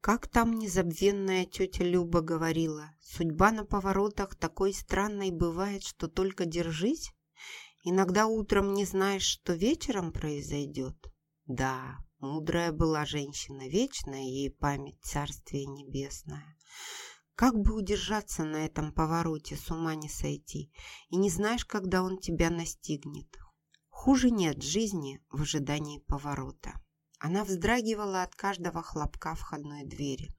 Как там незабвенная тетя Люба говорила, судьба на поворотах такой странной бывает, что только держись. Иногда утром не знаешь, что вечером произойдет. Да, мудрая была женщина, вечная ей память, царствие небесное. Как бы удержаться на этом повороте, с ума не сойти, и не знаешь, когда он тебя настигнет. Хуже нет жизни в ожидании поворота. Она вздрагивала от каждого хлопка входной двери.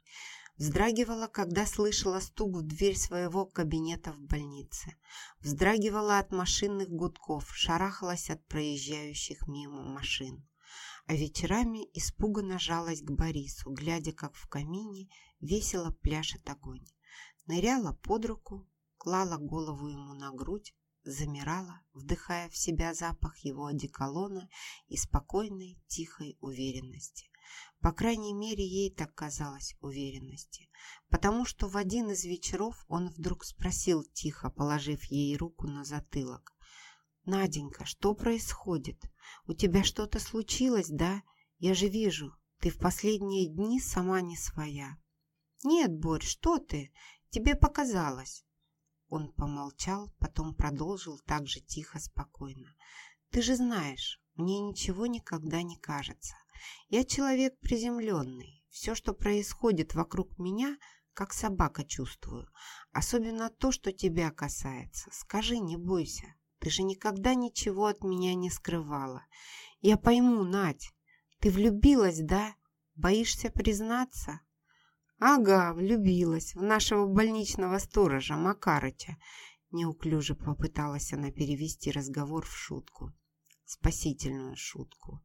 Вздрагивала, когда слышала стук в дверь своего кабинета в больнице. Вздрагивала от машинных гудков, шарахалась от проезжающих мимо машин. А вечерами испуганно жалась к Борису, глядя, как в камине весело пляшет огонь. Ныряла под руку, клала голову ему на грудь, замирала, вдыхая в себя запах его одеколона и спокойной, тихой уверенности. По крайней мере, ей так казалось уверенности, потому что в один из вечеров он вдруг спросил тихо, положив ей руку на затылок. «Наденька, что происходит? У тебя что-то случилось, да? Я же вижу, ты в последние дни сама не своя». «Нет, Борь, что ты? Тебе показалось». Он помолчал, потом продолжил так же тихо, спокойно. «Ты же знаешь, мне ничего никогда не кажется. Я человек приземленный. Все, что происходит вокруг меня, как собака чувствую. Особенно то, что тебя касается. Скажи, не бойся. Ты же никогда ничего от меня не скрывала. Я пойму, Надь. Ты влюбилась, да? Боишься признаться?» «Ага, влюбилась в нашего больничного сторожа Макарыча». Неуклюже попыталась она перевести разговор в шутку. Спасительную шутку.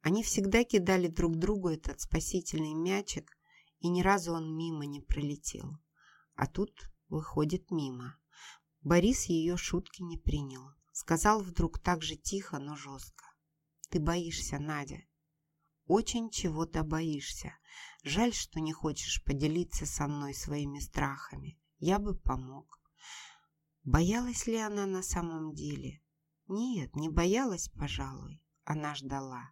Они всегда кидали друг другу этот спасительный мячик, и ни разу он мимо не пролетел. А тут выходит мимо. Борис ее шутки не принял. Сказал вдруг так же тихо, но жестко. «Ты боишься, Надя. Очень чего-то боишься. Жаль, что не хочешь поделиться со мной своими страхами. Я бы помог. Боялась ли она на самом деле? Нет, не боялась, пожалуй. Она ждала.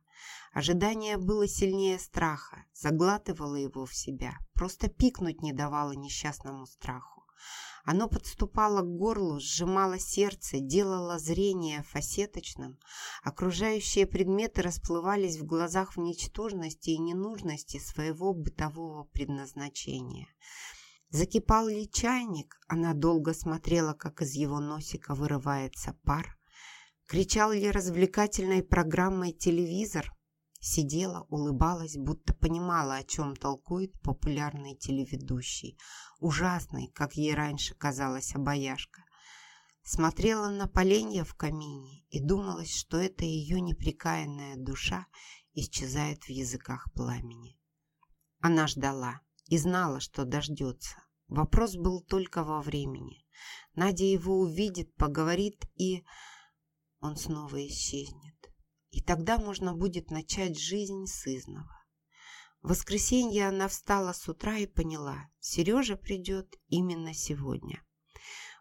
Ожидание было сильнее страха, заглатывало его в себя, просто пикнуть не давало несчастному страху. Оно подступало к горлу, сжимало сердце, делало зрение фасеточным. Окружающие предметы расплывались в глазах в ничтожности и ненужности своего бытового предназначения. Закипал ли чайник? Она долго смотрела, как из его носика вырывается пар. Кричал ли развлекательной программой телевизор? Сидела, улыбалась, будто понимала, о чем толкует популярный телеведущий. Ужасный, как ей раньше казалась обаяшка. Смотрела на поленья в камине и думалось, что эта ее неприкаянная душа исчезает в языках пламени. Она ждала и знала, что дождется. Вопрос был только во времени. Надя его увидит, поговорит и... Он снова исчезнет и тогда можно будет начать жизнь с изного. В воскресенье она встала с утра и поняла, Сережа придет именно сегодня.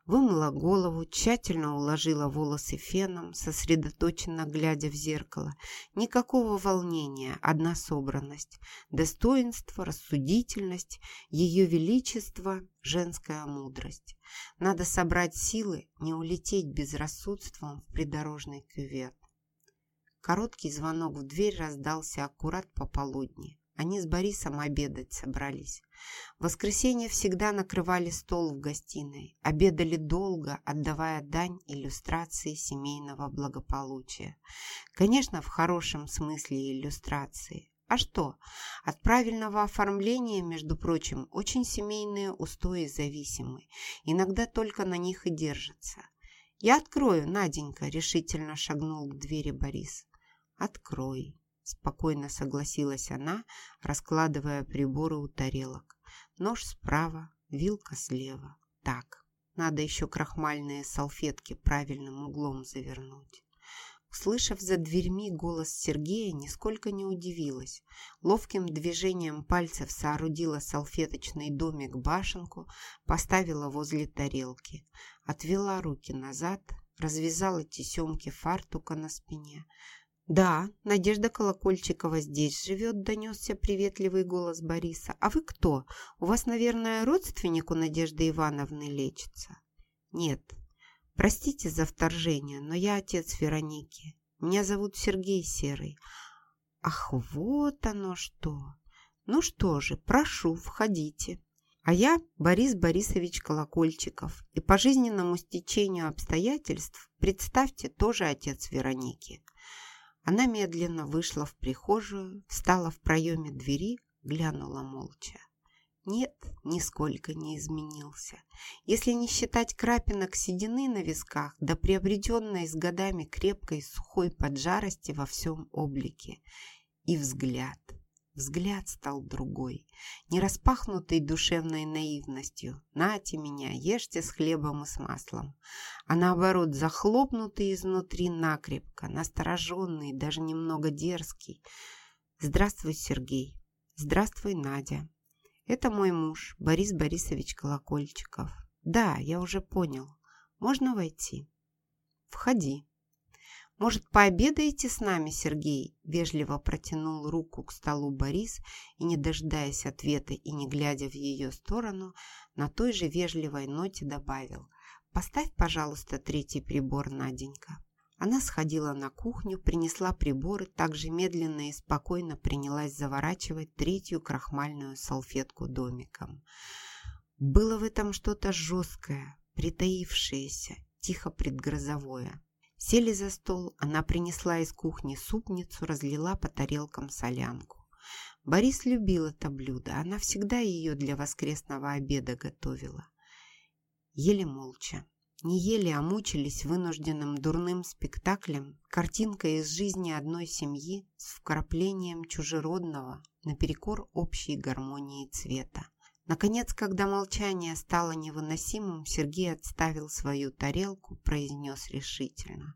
Вымыла голову, тщательно уложила волосы феном, сосредоточенно глядя в зеркало. Никакого волнения, одна собранность, достоинство, рассудительность, ее величество, женская мудрость. Надо собрать силы, не улететь безрассудством в придорожный кювет. Короткий звонок в дверь раздался аккурат пополудни. Они с Борисом обедать собрались. В воскресенье всегда накрывали стол в гостиной. Обедали долго, отдавая дань иллюстрации семейного благополучия. Конечно, в хорошем смысле иллюстрации. А что? От правильного оформления, между прочим, очень семейные устои зависимы. Иногда только на них и держатся. «Я открою, Наденька», — решительно шагнул к двери Борис. «Открой», – спокойно согласилась она, раскладывая приборы у тарелок. Нож справа, вилка слева. Так, надо еще крахмальные салфетки правильным углом завернуть. Услышав за дверьми голос Сергея, нисколько не удивилась. Ловким движением пальцев соорудила салфеточный домик-башенку, поставила возле тарелки, отвела руки назад, развязала тесемки фартука на спине, «Да, Надежда Колокольчикова здесь живет», – донесся приветливый голос Бориса. «А вы кто? У вас, наверное, родственник у Надежды Ивановны лечится?» «Нет. Простите за вторжение, но я отец Вероники. Меня зовут Сергей Серый». «Ах, вот оно что! Ну что же, прошу, входите». А я Борис Борисович Колокольчиков, и по жизненному стечению обстоятельств, представьте, тоже отец Вероники. Она медленно вышла в прихожую, встала в проеме двери, глянула молча. Нет, нисколько не изменился. Если не считать крапинок седины на висках, да приобретенной с годами крепкой сухой поджарости во всем облике. И взгляд. Взгляд стал другой, не распахнутый душевной наивностью. «Нате меня, ешьте с хлебом и с маслом», а наоборот захлопнутый изнутри накрепко, настороженный, даже немного дерзкий. «Здравствуй, Сергей. Здравствуй, Надя. Это мой муж, Борис Борисович Колокольчиков. Да, я уже понял. Можно войти?» «Входи». «Может, пообедаете с нами, Сергей?» Вежливо протянул руку к столу Борис и, не дожидаясь ответа и не глядя в ее сторону, на той же вежливой ноте добавил «Поставь, пожалуйста, третий прибор, Наденька». Она сходила на кухню, принесла приборы, также медленно и спокойно принялась заворачивать третью крахмальную салфетку домиком. Было в этом что-то жесткое, притаившееся, тихо предгрозовое. Сели за стол, она принесла из кухни супницу, разлила по тарелкам солянку. Борис любил это блюдо, она всегда ее для воскресного обеда готовила. Ели молча. Не ели, а мучились вынужденным дурным спектаклем, картинкой из жизни одной семьи с вкраплением чужеродного наперекор общей гармонии цвета. Наконец, когда молчание стало невыносимым, Сергей отставил свою тарелку, произнес решительно.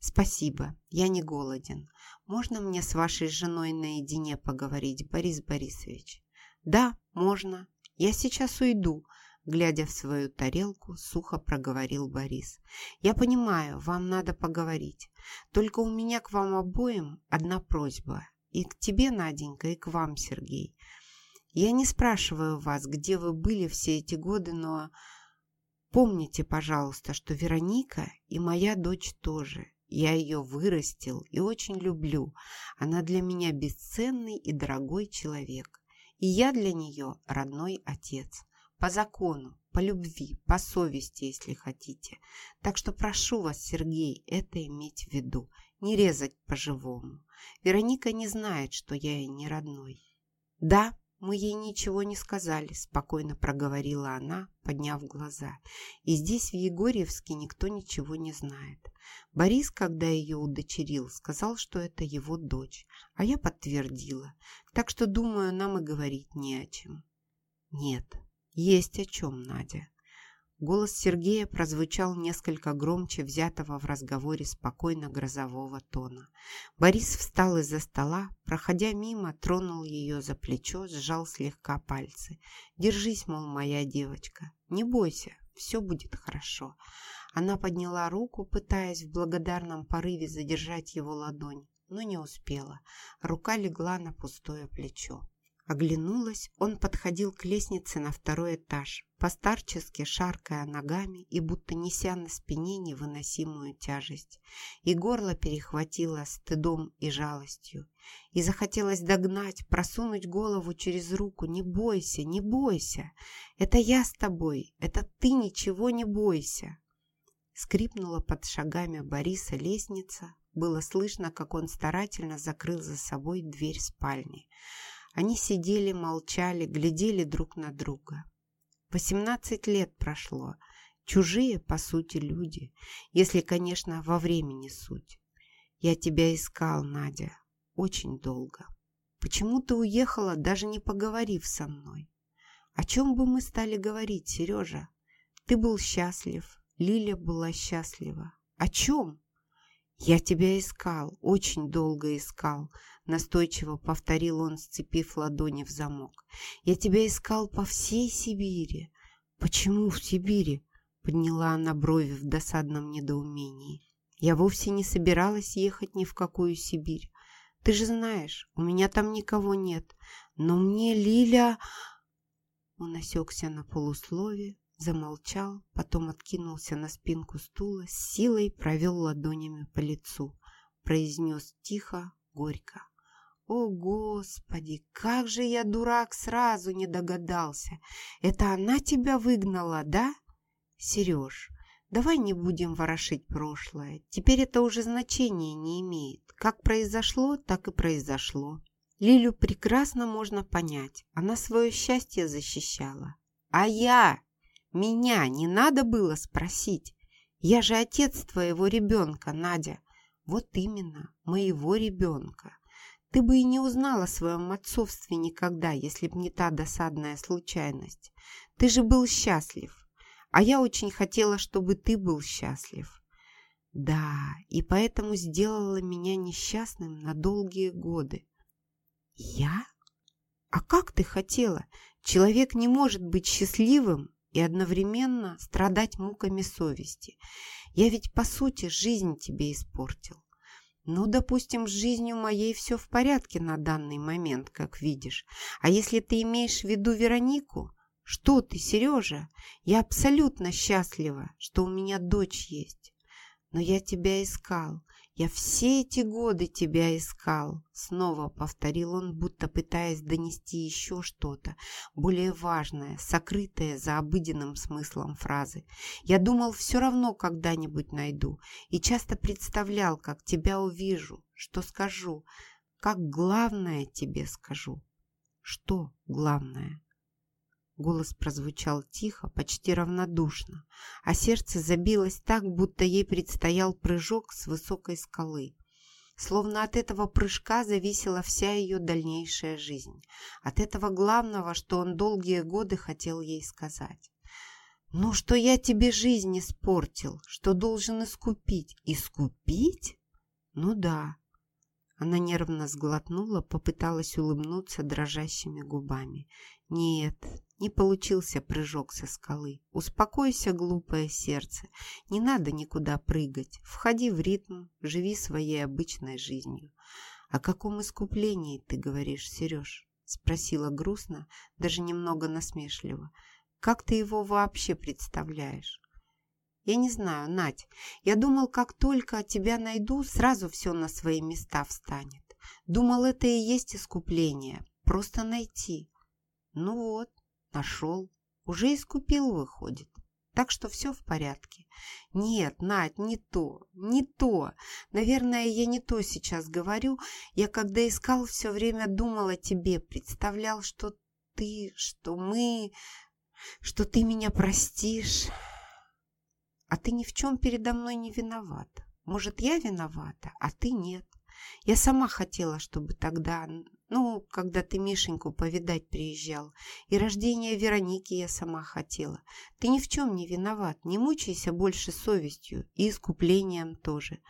«Спасибо, я не голоден. Можно мне с вашей женой наедине поговорить, Борис Борисович?» «Да, можно. Я сейчас уйду», глядя в свою тарелку, сухо проговорил Борис. «Я понимаю, вам надо поговорить. Только у меня к вам обоим одна просьба. И к тебе, Наденька, и к вам, Сергей. Я не спрашиваю вас, где вы были все эти годы, но помните, пожалуйста, что Вероника и моя дочь тоже. Я ее вырастил и очень люблю. Она для меня бесценный и дорогой человек. И я для нее родной отец. По закону, по любви, по совести, если хотите. Так что прошу вас, Сергей, это иметь в виду. Не резать по-живому. Вероника не знает, что я ей не родной. Да, «Мы ей ничего не сказали», – спокойно проговорила она, подняв глаза. «И здесь, в Егорьевске, никто ничего не знает. Борис, когда ее удочерил, сказал, что это его дочь, а я подтвердила. Так что, думаю, нам и говорить не о чем». «Нет, есть о чем, Надя. Голос Сергея прозвучал несколько громче взятого в разговоре спокойно грозового тона. Борис встал из-за стола, проходя мимо, тронул ее за плечо, сжал слегка пальцы. «Держись, мол, моя девочка, не бойся, все будет хорошо». Она подняла руку, пытаясь в благодарном порыве задержать его ладонь, но не успела. Рука легла на пустое плечо. Оглянулась, он подходил к лестнице на второй этаж, постарчески шаркая ногами и будто неся на спине невыносимую тяжесть. И горло перехватило стыдом и жалостью. И захотелось догнать, просунуть голову через руку. «Не бойся, не бойся! Это я с тобой! Это ты ничего не бойся!» Скрипнула под шагами Бориса лестница. Было слышно, как он старательно закрыл за собой дверь спальни. Они сидели, молчали, глядели друг на друга. Восемнадцать лет прошло. Чужие, по сути, люди, если, конечно, во времени суть. Я тебя искал, Надя, очень долго. Почему ты уехала, даже не поговорив со мной? О чем бы мы стали говорить, Сережа? Ты был счастлив, Лиля была счастлива. О чем? Я тебя искал, очень долго искал, Настойчиво повторил он, сцепив ладони в замок. «Я тебя искал по всей Сибири». «Почему в Сибири?» Подняла она брови в досадном недоумении. Я вовсе не собиралась ехать ни в какую Сибирь. Ты же знаешь, у меня там никого нет. Но мне Лиля...» Он осекся на полуслове, замолчал, потом откинулся на спинку стула, с силой провел ладонями по лицу, произнес тихо, горько. «О, Господи, как же я, дурак, сразу не догадался! Это она тебя выгнала, да? Сереж, давай не будем ворошить прошлое. Теперь это уже значения не имеет. Как произошло, так и произошло. Лилю прекрасно можно понять. Она свое счастье защищала. А я? Меня не надо было спросить. Я же отец твоего ребенка, Надя. Вот именно, моего ребенка. Ты бы и не узнала о своем отцовстве никогда, если б не та досадная случайность. Ты же был счастлив. А я очень хотела, чтобы ты был счастлив. Да, и поэтому сделала меня несчастным на долгие годы. Я? А как ты хотела? Человек не может быть счастливым и одновременно страдать муками совести. Я ведь, по сути, жизнь тебе испортил. Ну, допустим, с жизнью моей все в порядке на данный момент, как видишь. А если ты имеешь в виду Веронику? Что ты, Сережа? Я абсолютно счастлива, что у меня дочь есть. Но я тебя искал. «Я все эти годы тебя искал», — снова повторил он, будто пытаясь донести еще что-то, более важное, сокрытое за обыденным смыслом фразы. «Я думал, все равно когда-нибудь найду, и часто представлял, как тебя увижу, что скажу, как главное тебе скажу». «Что главное?» Голос прозвучал тихо, почти равнодушно, а сердце забилось так, будто ей предстоял прыжок с высокой скалы. Словно от этого прыжка зависела вся ее дальнейшая жизнь. От этого главного, что он долгие годы хотел ей сказать. «Ну, что я тебе жизнь испортил, что должен искупить». «Искупить?» «Ну да». Она нервно сглотнула, попыталась улыбнуться дрожащими губами. «Нет, не получился прыжок со скалы. Успокойся, глупое сердце. Не надо никуда прыгать. Входи в ритм, живи своей обычной жизнью. О каком искуплении ты говоришь, Сереж? Спросила грустно, даже немного насмешливо. Как ты его вообще представляешь? Я не знаю, Надь. Я думал, как только тебя найду, сразу все на свои места встанет. Думал, это и есть искупление. Просто найти. Ну вот, Нашел. Уже искупил, выходит. Так что все в порядке. Нет, Надь, не то, не то. Наверное, я не то сейчас говорю. Я когда искал, все время думал о тебе, представлял, что ты, что мы, что ты меня простишь. А ты ни в чем передо мной не виноват. Может, я виновата, а ты нет. Я сама хотела, чтобы тогда ну, когда ты Мишеньку повидать приезжал. И рождение Вероники я сама хотела. Ты ни в чем не виноват. Не мучайся больше совестью. И искуплением тоже.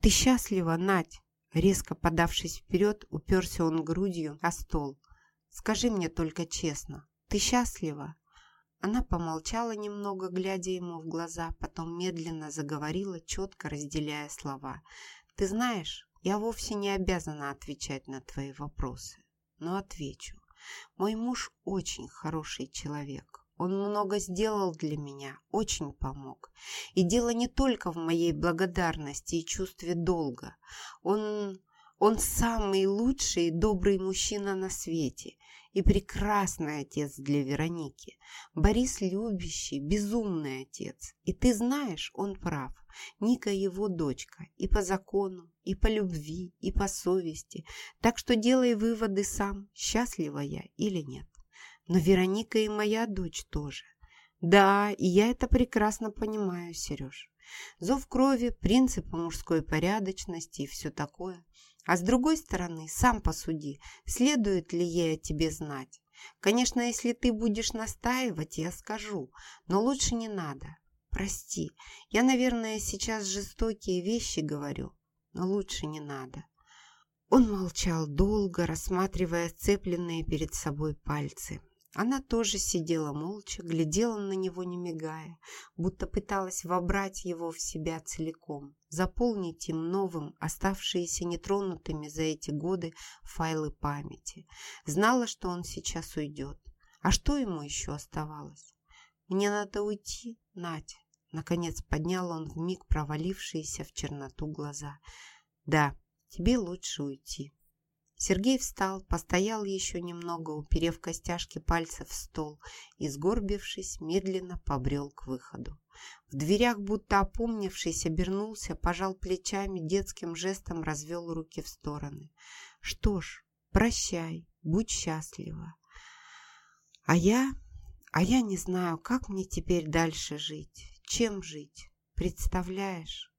Ты счастлива, Надь? Резко подавшись вперед, уперся он грудью о стол. Скажи мне только честно, ты счастлива? Она помолчала немного, глядя ему в глаза, потом медленно заговорила, четко разделяя слова. «Ты знаешь, я вовсе не обязана отвечать на твои вопросы, но отвечу. Мой муж очень хороший человек. Он много сделал для меня, очень помог. И дело не только в моей благодарности и чувстве долга. Он, он самый лучший и добрый мужчина на свете и прекрасный отец для Вероники. Борис любящий, безумный отец. И ты знаешь, он прав. Ника его дочка и по закону, и по любви, и по совести. Так что делай выводы сам, счастлива я или нет. Но Вероника и моя дочь тоже. Да, и я это прекрасно понимаю, Сереж. Зов крови, принципы мужской порядочности и все такое. А с другой стороны, сам посуди, следует ли ей о тебе знать. Конечно, если ты будешь настаивать, я скажу, но лучше не надо. Прости, я, наверное, сейчас жестокие вещи говорю, но лучше не надо. Он молчал долго, рассматривая сцепленные перед собой пальцы. Она тоже сидела молча, глядела на него не мигая, будто пыталась вобрать его в себя целиком, заполнить им новым, оставшиеся нетронутыми за эти годы файлы памяти. Знала, что он сейчас уйдет. А что ему еще оставалось? «Мне надо уйти, Надя», — наконец поднял он вмиг провалившиеся в черноту глаза. «Да, тебе лучше уйти». Сергей встал, постоял еще немного, уперев костяшки пальцев в стол и, сгорбившись, медленно побрел к выходу. В дверях, будто опомнившись, обернулся, пожал плечами, детским жестом развел руки в стороны. «Что ж, прощай, будь счастлива». А я... А я не знаю, как мне теперь дальше жить, чем жить, представляешь?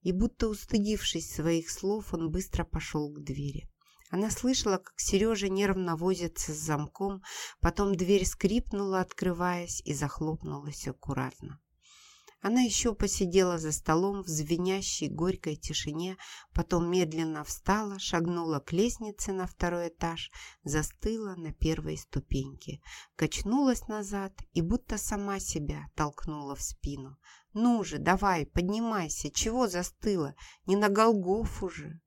И будто устыдившись своих слов, он быстро пошел к двери. Она слышала, как Сережа нервно возится с замком, потом дверь скрипнула, открываясь, и захлопнулась аккуратно. Она еще посидела за столом в звенящей горькой тишине, потом медленно встала, шагнула к лестнице на второй этаж, застыла на первой ступеньке, качнулась назад и будто сама себя толкнула в спину. «Ну же, давай, поднимайся, чего застыла? Не на Голгоф уже!»